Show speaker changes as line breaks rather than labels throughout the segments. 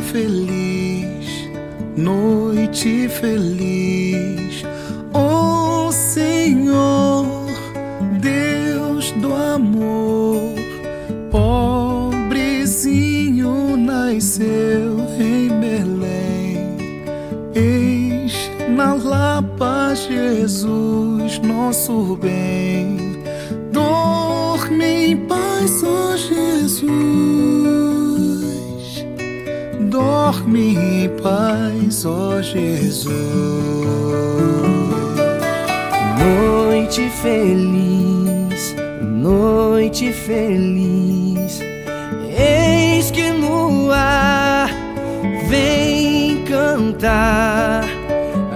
feliz, noite feliz, oh Senhor, Deus do amor, pobrezinho nasceu em Belém, eis na Lapa Jesus, nosso bem, dorme em paz, ó oh Jesus. Dorme em paz, ó Jesus.
Noite feliz, noite feliz. Eis que no ar vem cantar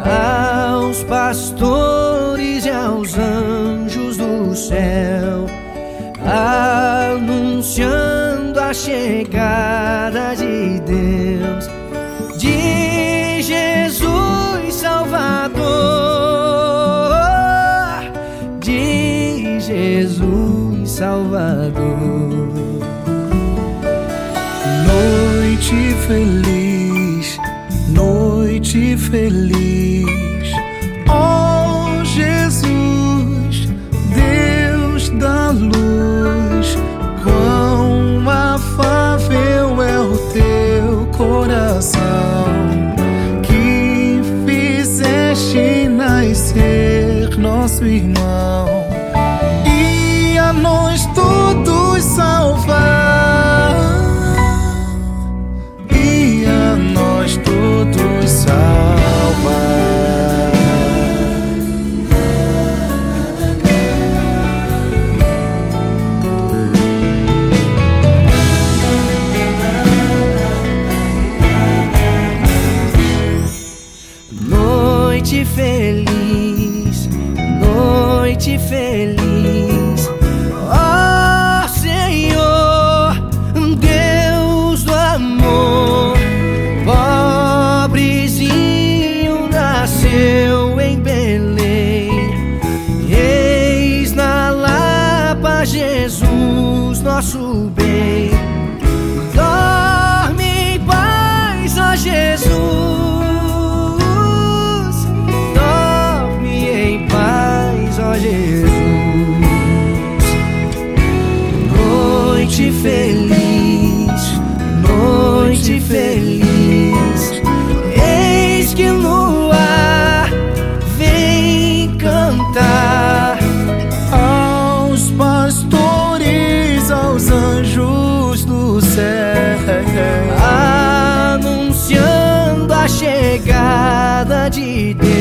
aos pastores e aos anjos do céu, anunciando a chegada de Deus, Jesus Salvador.
Noite feliz, noite feliz, oh Jesus, Deus da luz, quão afável é o teu coração que fizeste nascer nosso irmão
Noite feliz, noite feliz. Noite feliz. Eis que no ar vem cantar
aos pastores, aos anjos do céu,
anunciando a chegada de Deus.